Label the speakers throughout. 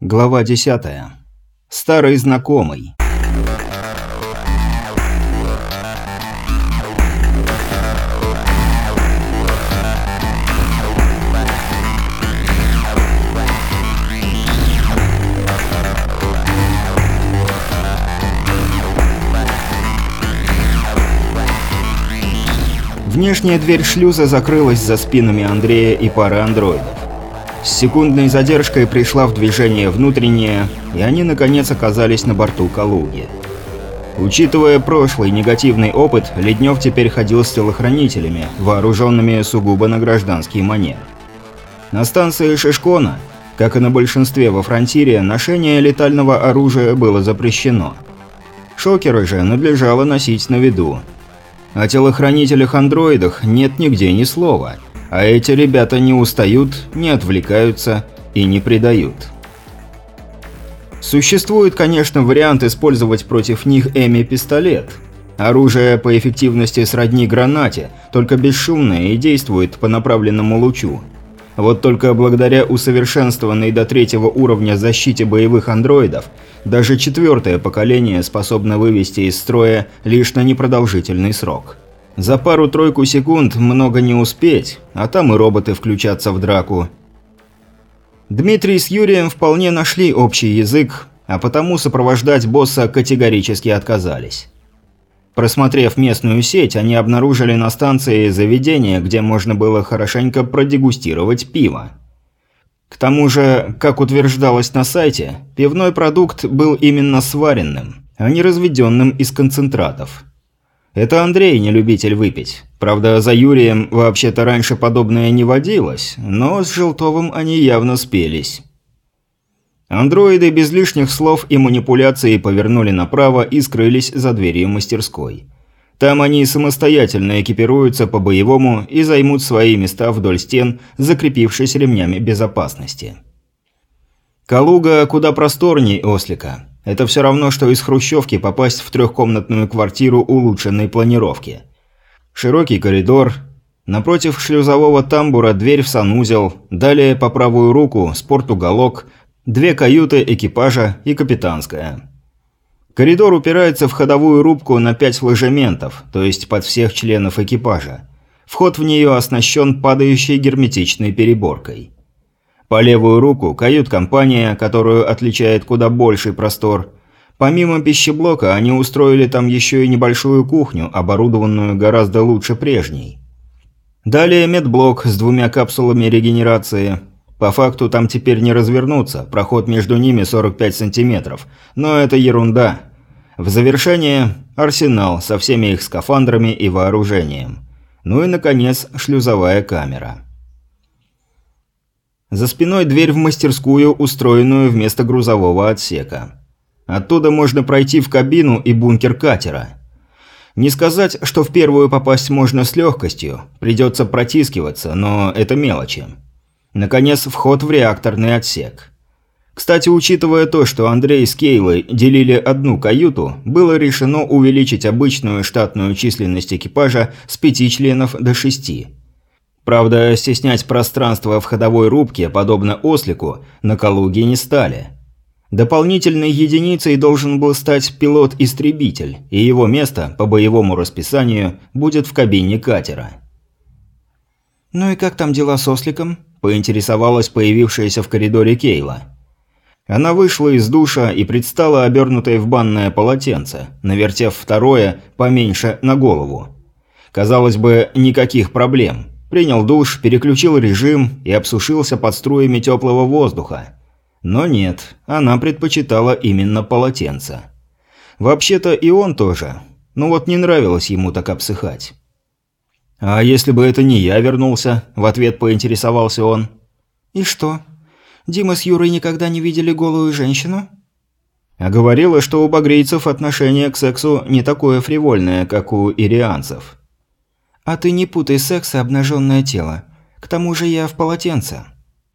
Speaker 1: Глава 10. Старый знакомый. Внешняя дверь шлюза закрылась за спинами Андрея и пары андроидов. С секундной задержкой пришла в движение внутренняя, и они наконец оказались на борту Калуги. Учитывая прошлый негативный опыт, Леднев теперь ходил с телохранителями, вооруженными сугубо на гражданский манер. На станции Шишкона, как и на большинстве во фронтире, ношение летального оружия было запрещено. Шокеры же надлежало носить на виду. О телохранителях-андроидах нет нигде ни слова – а эти ребята не устают, не отвлекаются и не предают. Существует, конечно, вариант использовать против них Эми-пистолет. Оружие по эффективности сродни гранате, только бесшумное и действует по направленному лучу. Вот только благодаря усовершенствованной до третьего уровня защите боевых андроидов, даже четвертое поколение способно вывести из строя лишь на непродолжительный срок. За пару-тройку секунд много не успеть, а там и роботы включатся в драку. Дмитрий с Юрием вполне нашли общий язык, а потому сопровождать босса категорически отказались. Просмотрев местную сеть, они обнаружили на станции заведение, где можно было хорошенько продегустировать пиво. К тому же, как утверждалось на сайте, пивной продукт был именно сваренным, а не разведенным из концентратов. Это Андрей не любитель выпить. Правда, за Юрием вообще-то раньше подобное не водилось, но с Желтовым они явно спелись. Андроиды без лишних слов и манипуляций повернули направо и скрылись за дверью мастерской. Там они самостоятельно экипируются по-боевому и займут свои места вдоль стен, закрепившись ремнями безопасности. Калуга куда просторней Ослика. Это все равно, что из хрущевки попасть в трехкомнатную квартиру улучшенной планировки. Широкий коридор, напротив шлюзового тамбура дверь в санузел, далее по правую руку спортуголок, две каюты экипажа и капитанская. Коридор упирается в ходовую рубку на пять ложементов, то есть под всех членов экипажа. Вход в нее оснащен падающей герметичной переборкой. По левую руку кают-компания, которую отличает куда больший простор. Помимо пищеблока, они устроили там еще и небольшую кухню, оборудованную гораздо лучше прежней. Далее медблок с двумя капсулами регенерации. По факту там теперь не развернуться, проход между ними 45 сантиметров. Но это ерунда. В завершение – арсенал со всеми их скафандрами и вооружением. Ну и, наконец, шлюзовая камера. За спиной дверь в мастерскую, устроенную вместо грузового отсека. Оттуда можно пройти в кабину и бункер катера. Не сказать, что в первую попасть можно с легкостью, придется протискиваться, но это мелочи. Наконец, вход в реакторный отсек. Кстати, учитывая то, что Андрей с Кейлой делили одну каюту, было решено увеличить обычную штатную численность экипажа с пяти членов до шести. Правда, стеснять пространство в ходовой рубке, подобно ослику, на Калуге не стали. Дополнительной единицей должен был стать пилот-истребитель, и его место, по боевому расписанию, будет в кабине катера. «Ну и как там дела с осликом?» – поинтересовалась появившаяся в коридоре Кейла. Она вышла из душа и предстала обернутой в банное полотенце, навертев второе, поменьше, на голову. Казалось бы, никаких проблем – Принял душ, переключил режим и обсушился под струями теплого воздуха. Но нет, она предпочитала именно полотенце. Вообще-то и он тоже. Но вот не нравилось ему так обсыхать. «А если бы это не я вернулся?» – в ответ поинтересовался он.
Speaker 2: «И что? Дима с Юрой никогда не видели голую женщину?»
Speaker 1: А говорила, что у багрейцев отношение к сексу не такое фривольное, как у ирианцев.
Speaker 2: «А ты не путай секс и обнаженное тело. К тому же я в полотенце».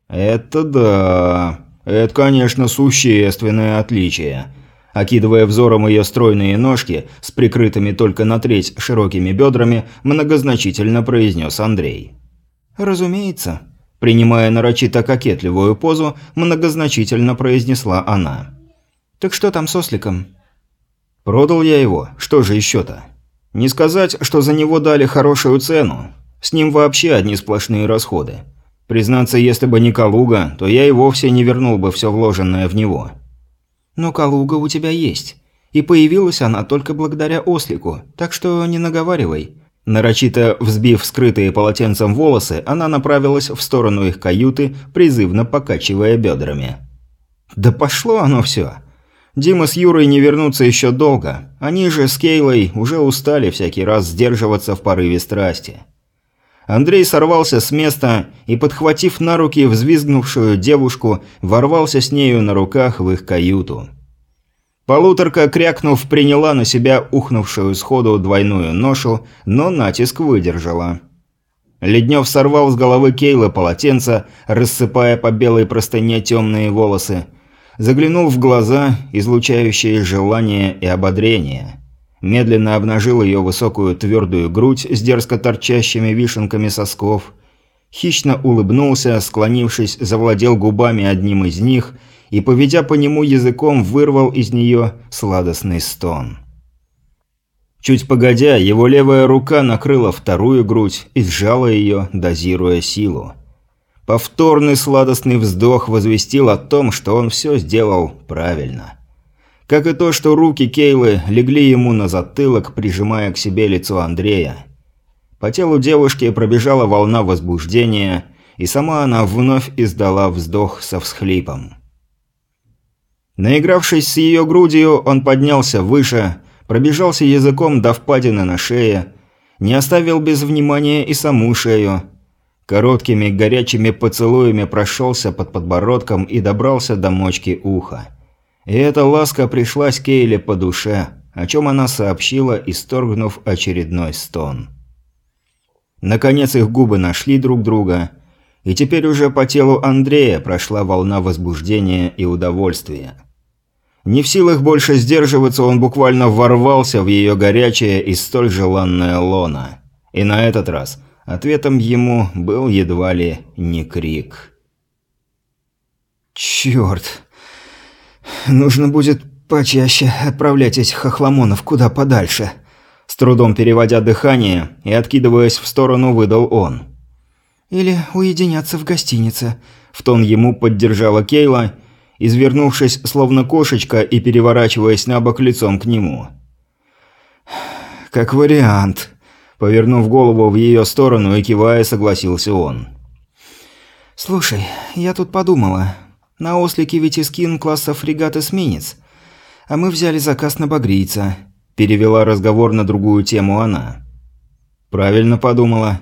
Speaker 1: «Это да. Это, конечно, существенное отличие». Окидывая взором ее стройные ножки с прикрытыми только на треть широкими бедрами, многозначительно произнес Андрей.
Speaker 2: «Разумеется», –
Speaker 1: Принимая нарочито кокетливую позу, многозначительно произнесла она.
Speaker 2: «Так что там с осликом?»
Speaker 1: «Продал я его. Что же еще-то? Не сказать, что за него дали хорошую цену. С ним вообще одни сплошные расходы. Признаться, если бы не Калуга, то я и вовсе не вернул бы все вложенное в него».
Speaker 2: «Но Калуга у тебя есть. И появилась она только благодаря ослику, так что не наговаривай. Нарочито взбив скрытые полотенцем волосы, она направилась в сторону их каюты, призывно покачивая бедрами. «Да пошло оно все. Дима с Юрой не вернутся еще долго. Они же с Кейлой уже устали всякий раз сдерживаться в порыве страсти». Андрей сорвался с места и, подхватив на руки взвизгнувшую девушку, ворвался с нею на руках в их каюту. Полуторка, крякнув, приняла на себя ухнувшую сходу двойную ношу, но натиск выдержала. Леднев сорвал с головы Кейла полотенце, рассыпая по белой простыне темные волосы. Заглянул в глаза, излучающие желание и ободрение. Медленно обнажил ее высокую твердую грудь с дерзко торчащими вишенками сосков. Хищно улыбнулся, склонившись, завладел губами одним из них – и, поведя по нему языком, вырвал из нее сладостный стон. Чуть погодя, его левая рука накрыла вторую грудь и сжала ее, дозируя силу. Повторный сладостный вздох возвестил о том, что он все сделал правильно. Как и то, что руки Кейлы легли ему на затылок, прижимая к себе лицо Андрея. По телу девушки пробежала волна возбуждения, и сама она вновь издала вздох со всхлипом. Наигравшись с ее грудью, он поднялся выше, пробежался языком до впадины на шее, не оставил без внимания и саму шею. Короткими горячими поцелуями прошелся под подбородком и добрался до мочки уха. И эта ласка пришлась Кейле по душе, о чем она сообщила, исторгнув очередной стон. Наконец их губы нашли друг друга, и теперь уже по телу Андрея прошла волна возбуждения и удовольствия. Не в силах больше сдерживаться, он буквально ворвался в ее горячее и столь желанное лоно. И на этот раз ответом ему был едва ли не крик. «Черт! Нужно будет почаще отправлять этих охламонов куда подальше», с трудом переводя дыхание и откидываясь в сторону, выдал он. «Или уединяться в гостинице», – в тон ему поддержала Кейла извернувшись словно кошечка и переворачиваясь на бок лицом к нему.
Speaker 1: «Как вариант», – повернув голову в ее сторону и кивая, согласился он.
Speaker 2: «Слушай, я тут подумала. На ослике ведь искин класса фрегат-эсминец. А мы взяли заказ на багрийца», – перевела разговор на другую тему она.
Speaker 1: «Правильно подумала.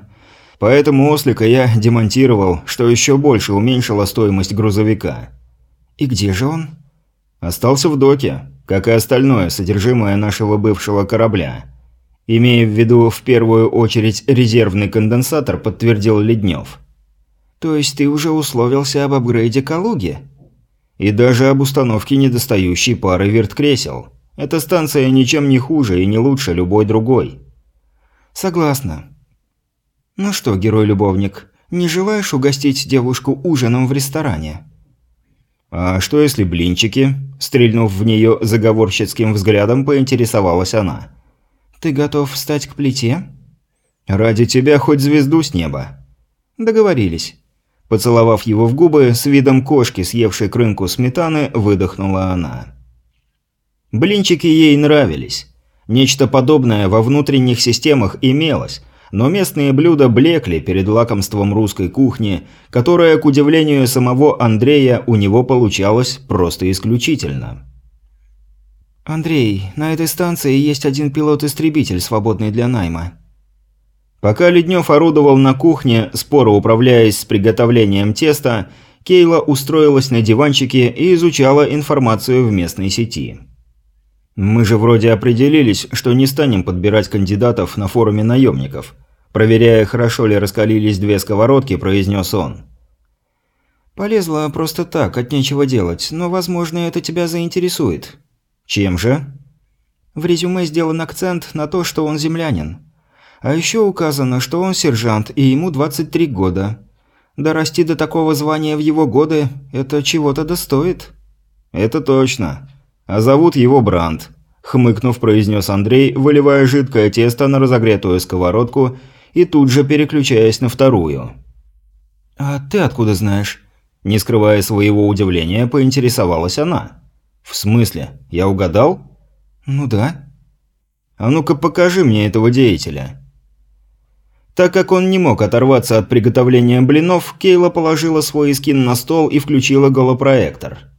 Speaker 1: Поэтому ослика я демонтировал, что еще больше уменьшило стоимость грузовика».
Speaker 2: «И где же он?»
Speaker 1: «Остался в доке, как и остальное содержимое нашего бывшего корабля. Имея в виду в первую очередь резервный конденсатор, подтвердил Леднев.
Speaker 2: «То есть ты уже условился об апгрейде Калуги?»
Speaker 1: «И даже об установке недостающей пары верткресел. Эта станция ничем не хуже и не лучше любой другой».
Speaker 2: «Согласна. Ну что, герой-любовник, не желаешь угостить девушку ужином в ресторане?»
Speaker 1: «А что если блинчики?» Стрельнув в нее заговорщицким взглядом, поинтересовалась она.
Speaker 2: «Ты готов встать к плите?»
Speaker 1: «Ради тебя хоть звезду с неба».
Speaker 2: «Договорились».
Speaker 1: Поцеловав его в губы, с видом кошки, съевшей крынку сметаны, выдохнула она. Блинчики ей нравились. Нечто подобное во внутренних системах имелось, но местные блюда блекли перед лакомством русской кухни, которая, к удивлению самого Андрея, у него получалось просто исключительно.
Speaker 2: «Андрей, на этой станции есть один пилот-истребитель, свободный для найма».
Speaker 1: Пока Леднев орудовал на кухне, споро управляясь с приготовлением теста, Кейла устроилась на диванчике и изучала информацию в местной сети. «Мы же вроде определились, что не станем подбирать кандидатов на форуме наемников», проверяя, хорошо ли раскалились две сковородки, произнес он.
Speaker 2: «Полезла просто так, от нечего делать, но, возможно, это тебя заинтересует».
Speaker 1: «Чем же?»
Speaker 2: В резюме сделан акцент на то, что он землянин. А еще указано, что он сержант и ему 23 года. Дорасти до такого звания в его годы – это чего-то достоит».
Speaker 1: «Это точно. А зовут его Бранд», – хмыкнув, произнес Андрей, выливая жидкое тесто на разогретую сковородку и тут же переключаясь на вторую.
Speaker 2: «А ты откуда знаешь?»
Speaker 1: Не скрывая своего удивления, поинтересовалась она. «В смысле? Я угадал?»
Speaker 2: «Ну да».
Speaker 1: «А ну-ка покажи мне этого деятеля». Так как он не мог оторваться от приготовления блинов, Кейла положила свой скин на стол и включила голопроектор.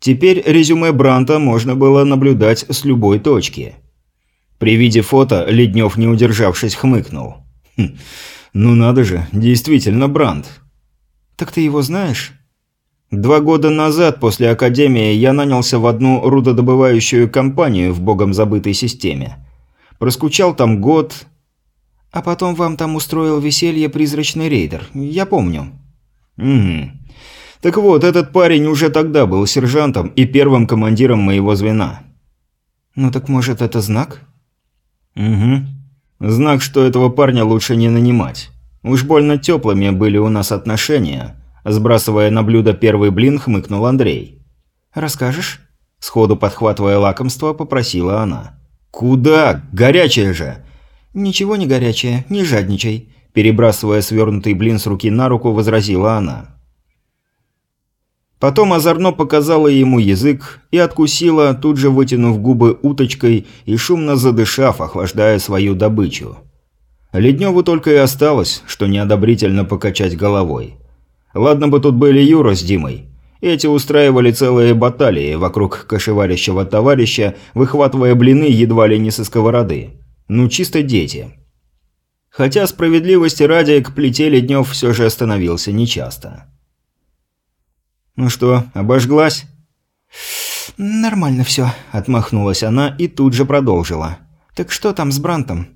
Speaker 1: Теперь резюме Бранта можно было наблюдать с любой точки. При виде фото Леднев, не удержавшись, хмыкнул. «Хм, ну надо же, действительно Брант».
Speaker 2: «Так ты его знаешь?»
Speaker 1: Два года назад, после Академии, я нанялся в одну рудодобывающую компанию в богом забытой системе. Проскучал там год,
Speaker 2: а потом вам там устроил веселье призрачный рейдер. Я помню».
Speaker 1: «Угу. Так вот, этот парень уже тогда был сержантом и первым командиром моего звена».
Speaker 2: «Ну так может это знак?»
Speaker 1: «Угу. Знак, что этого парня лучше не нанимать. Уж больно теплыми были у нас отношения». Сбрасывая на блюдо первый блин, хмыкнул Андрей.
Speaker 2: «Расскажешь?»
Speaker 1: Сходу подхватывая лакомство, попросила она. «Куда? Горячее же!»
Speaker 2: «Ничего не горячее, не жадничай», –
Speaker 1: перебрасывая свернутый блин с руки на руку, возразила она. Потом озорно показала ему язык и откусила, тут же вытянув губы уточкой и шумно задышав, охлаждая свою добычу. Ледневу только и осталось, что неодобрительно покачать головой. Ладно бы тут были Юра с Димой. Эти устраивали целые баталии вокруг кошеварящего товарища, выхватывая блины едва ли не со сковороды. Ну, чисто дети. Хотя справедливости ради к плите Леднев все же остановился нечасто. «Ну что, обожглась?»
Speaker 2: «Нормально все», – отмахнулась она и тут же продолжила. «Так что там с Брантом?»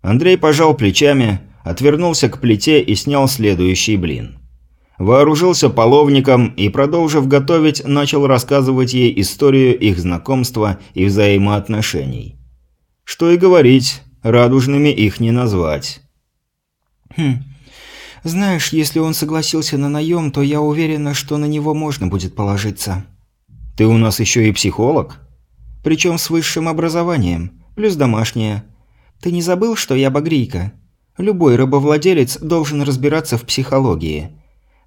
Speaker 1: Андрей пожал плечами, отвернулся к плите и снял следующий блин. Вооружился половником и, продолжив готовить, начал рассказывать ей историю их знакомства и взаимоотношений. Что и говорить, радужными их не назвать.
Speaker 2: «Хм. Знаешь, если он согласился на наем, то я уверена, что на него можно будет положиться».
Speaker 1: «Ты у нас еще и психолог?»
Speaker 2: «Причем с высшим образованием, плюс домашнее. Ты не забыл, что я багрийка? Любой рабовладелец должен разбираться в психологии.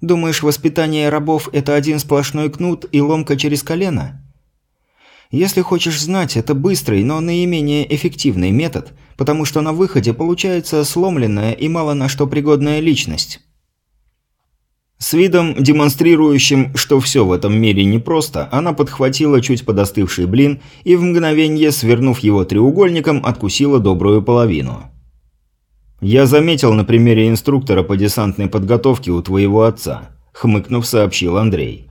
Speaker 2: Думаешь, воспитание рабов – это один сплошной кнут и ломка через колено?» Если хочешь знать, это быстрый, но наименее эффективный метод, потому что на выходе получается сломленная и мало на что пригодная личность.
Speaker 1: С видом, демонстрирующим, что все в этом мире непросто, она подхватила чуть подостывший блин и в мгновение, свернув его треугольником, откусила добрую половину. «Я заметил на примере инструктора по десантной подготовке у твоего отца», – хмыкнув, сообщил Андрей.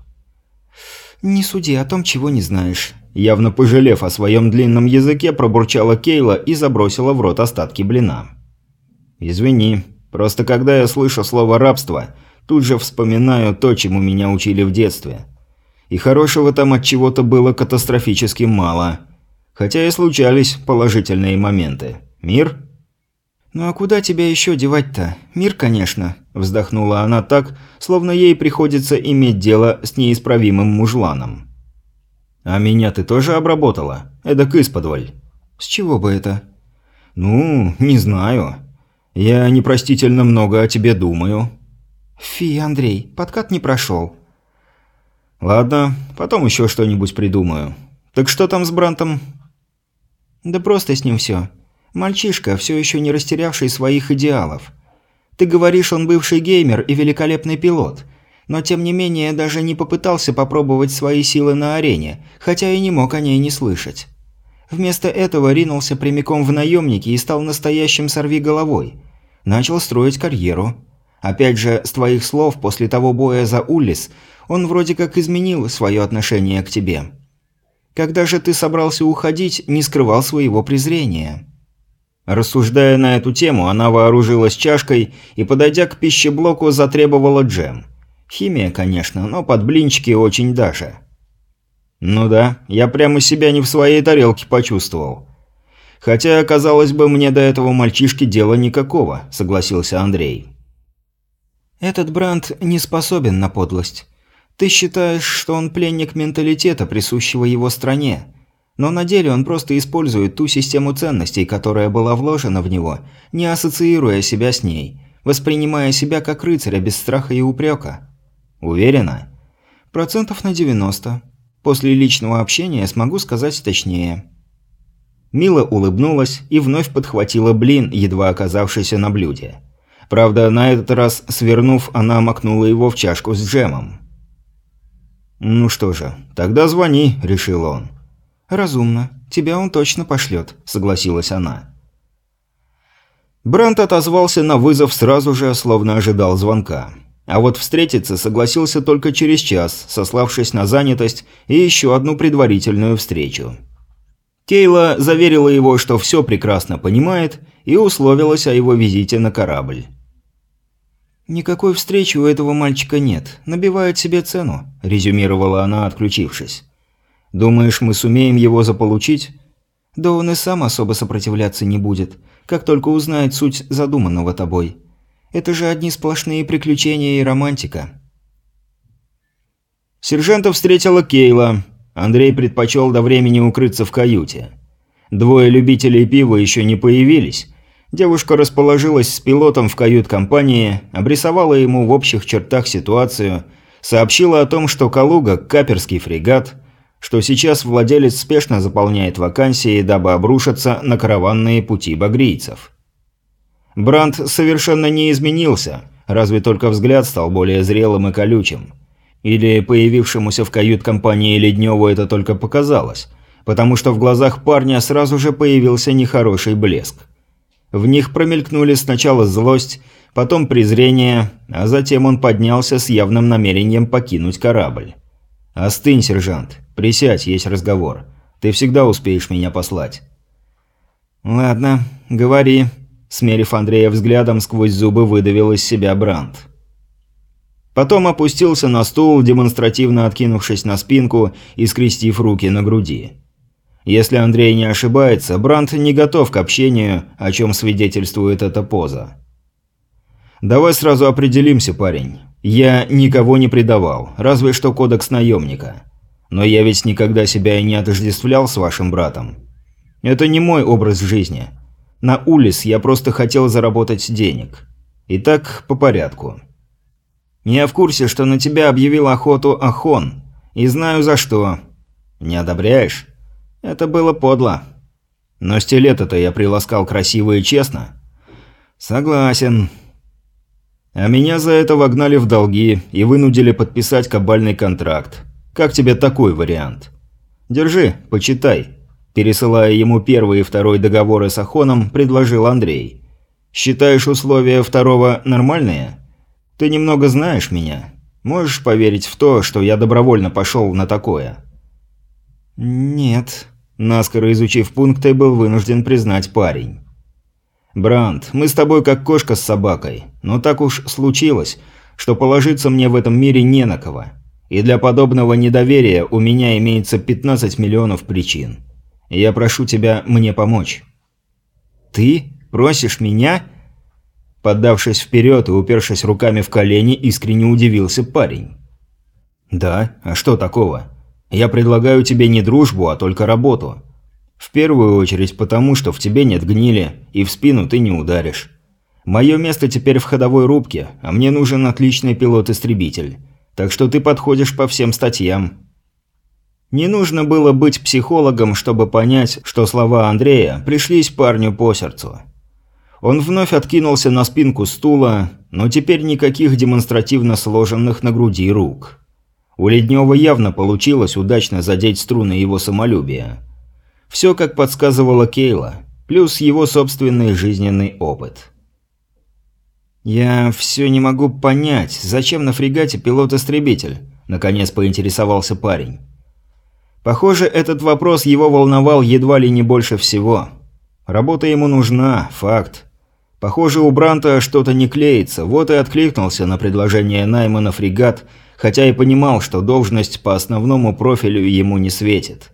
Speaker 2: «Не суди о том, чего не знаешь.
Speaker 1: Явно пожалев о своем длинном языке, пробурчала Кейла и забросила в рот остатки блина. «Извини, просто когда я слышу слово «рабство», тут же вспоминаю то, чему меня учили в детстве. И хорошего там от чего-то было катастрофически мало. Хотя и случались положительные моменты. Мир?»
Speaker 2: «Ну а куда тебя еще девать-то? Мир, конечно», – вздохнула она так, словно ей приходится иметь дело с неисправимым мужланом.
Speaker 1: «А меня ты тоже обработала? Эдак исподволь».
Speaker 2: «С чего бы это?»
Speaker 1: «Ну, не знаю. Я непростительно много о тебе думаю».
Speaker 2: «Фи, Андрей, подкат не прошел».
Speaker 1: «Ладно, потом еще что-нибудь придумаю. Так что там с Брантом?»
Speaker 2: «Да просто с ним все. Мальчишка, все еще не растерявший своих идеалов. Ты говоришь, он бывший геймер и великолепный пилот но тем не менее даже не попытался попробовать свои силы на арене, хотя и не мог о ней не слышать. Вместо этого ринулся прямиком в наемники и стал настоящим сорвиголовой. Начал строить карьеру. Опять же, с твоих слов, после того боя за Уллис, он вроде как изменил свое отношение к тебе. Когда же ты собрался уходить, не скрывал своего презрения.
Speaker 1: Рассуждая на эту тему, она вооружилась чашкой и, подойдя к пищеблоку, затребовала джем – Химия, конечно, но под блинчики очень даже. Ну да, я прямо себя не в своей тарелке почувствовал. Хотя, казалось бы, мне до этого мальчишки дела никакого, согласился Андрей.
Speaker 2: «Этот Бранд не способен на подлость. Ты считаешь, что он пленник менталитета, присущего его стране. Но на деле он просто использует ту систему ценностей, которая была вложена в него, не ассоциируя себя с ней, воспринимая себя как рыцаря без страха и упрека. Уверена? Процентов на 90. После личного общения смогу сказать точнее. Мила улыбнулась и вновь подхватила блин, едва оказавшийся на блюде. Правда, на этот раз, свернув, она макнула его в чашку с джемом. «Ну что же, тогда звони», – решил он. «Разумно. Тебя он точно пошлет», – согласилась она. Брант отозвался на вызов сразу же, словно ожидал звонка. А вот встретиться согласился только через час, сославшись на занятость и еще одну предварительную встречу. Кейла заверила его, что все прекрасно понимает, и условилась о его визите на корабль. «Никакой встречи у этого мальчика нет. Набивает себе цену», – резюмировала она, отключившись. «Думаешь, мы сумеем его заполучить?» «Да он и сам особо сопротивляться не будет, как только узнает суть задуманного тобой. Это же одни сплошные приключения и романтика».
Speaker 1: Сержанта встретила Кейла. Андрей предпочел до времени укрыться в каюте. Двое любителей пива еще не появились, Девушка расположилась с пилотом в кают-компании, обрисовала ему в общих чертах ситуацию, сообщила о том, что «Калуга» – каперский фрегат, что сейчас владелец спешно заполняет вакансии, дабы обрушиться на караванные пути багрийцев. Бранд совершенно не изменился, разве только взгляд стал более зрелым и колючим. Или появившемуся в кают-компании Ледневу это только показалось, потому что в глазах парня сразу же появился нехороший блеск. В них промелькнули сначала злость, потом презрение, а затем он поднялся с явным намерением покинуть корабль. «Остынь, сержант. Присядь, есть разговор. Ты всегда успеешь меня послать».
Speaker 2: «Ладно, говори», – смерив Андрея взглядом, сквозь зубы выдавил из себя Бранд.
Speaker 1: Потом опустился на стул, демонстративно откинувшись на спинку и скрестив руки на груди. Если Андрей не ошибается, Бранд не готов к общению, о чем свидетельствует эта поза. «Давай сразу определимся, парень. Я никого не предавал, разве что кодекс наемника. Но я ведь никогда себя и не отождествлял с вашим братом. Это не мой образ жизни. На Улис я просто хотел заработать денег. Итак, по порядку. Я в курсе, что на тебя объявил охоту Ахон, и знаю за что. Не одобряешь?» Это было подло. Но стилета-то я приласкал красиво и честно. Согласен. А меня за это вогнали в долги и вынудили подписать кабальный контракт. Как тебе такой вариант? Держи, почитай. Пересылая ему первый и второй договоры с Ахоном, предложил Андрей. Считаешь условия второго нормальные? Ты немного знаешь меня. Можешь поверить в то, что я добровольно пошел на такое?
Speaker 2: «Нет»,
Speaker 1: Наскоро изучив пункты, был вынужден признать парень. «Бранд, мы с тобой как кошка с собакой, но так уж случилось, что положиться мне в этом мире не на кого. И для подобного недоверия у меня имеется 15 миллионов причин. Я прошу тебя мне помочь».
Speaker 2: «Ты? Просишь меня?»
Speaker 1: Поддавшись вперед и упершись руками в колени, искренне удивился парень. «Да, а что такого?» Я предлагаю тебе не дружбу, а только работу. В первую очередь потому, что в тебе нет гнили, и в спину ты не ударишь. Мое место теперь в ходовой рубке, а мне нужен отличный пилот-истребитель. Так что ты подходишь по всем статьям. Не нужно было быть психологом, чтобы понять, что слова Андрея пришлись парню по сердцу. Он вновь откинулся на спинку стула, но теперь никаких демонстративно сложенных на груди рук. У Леднева явно получилось удачно задеть струны его самолюбия. Все как подсказывала Кейла, плюс его собственный жизненный опыт.
Speaker 2: «Я все не могу понять, зачем на фрегате пилот-истребитель?» – наконец поинтересовался парень.
Speaker 1: Похоже, этот вопрос его волновал едва ли не больше всего. Работа ему нужна, факт. Похоже, у Бранта что-то не клеится, вот и откликнулся на предложение найма на фрегат – хотя и понимал, что должность по основному профилю ему не светит.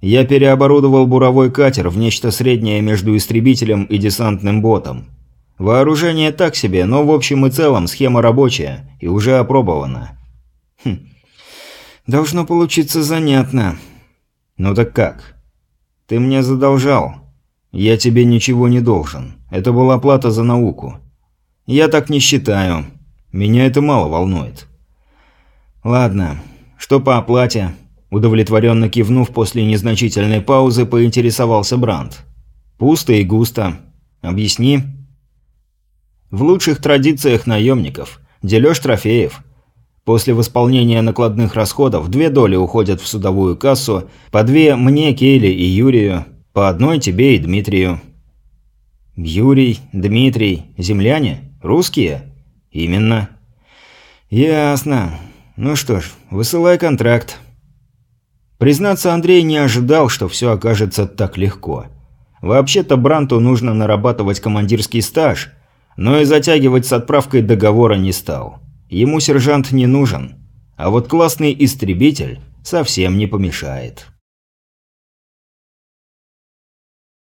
Speaker 1: Я переоборудовал буровой катер в нечто среднее между истребителем и десантным ботом. Вооружение так себе, но в общем и целом схема рабочая и уже опробована.
Speaker 2: Хм. Должно получиться занятно.
Speaker 1: Ну так как? Ты мне задолжал. Я тебе ничего не должен. Это была плата за науку. Я так не считаю. Меня это мало волнует. Ладно. Что по оплате? Удовлетворенно кивнув после незначительной паузы, поинтересовался Бранд. Пусто и густо. Объясни. В лучших традициях наемников. Дележ трофеев. После восполнения накладных расходов две доли уходят в судовую кассу, по две мне, Кейли и Юрию, по одной тебе и Дмитрию. Юрий, Дмитрий, земляне? Русские? Именно.
Speaker 2: Ясно. Ну что ж, высылай контракт.
Speaker 1: Признаться, Андрей не ожидал, что все окажется так легко. Вообще-то Бранту нужно нарабатывать командирский стаж, но и затягивать с отправкой договора не стал. Ему сержант не нужен, а вот классный истребитель совсем не помешает.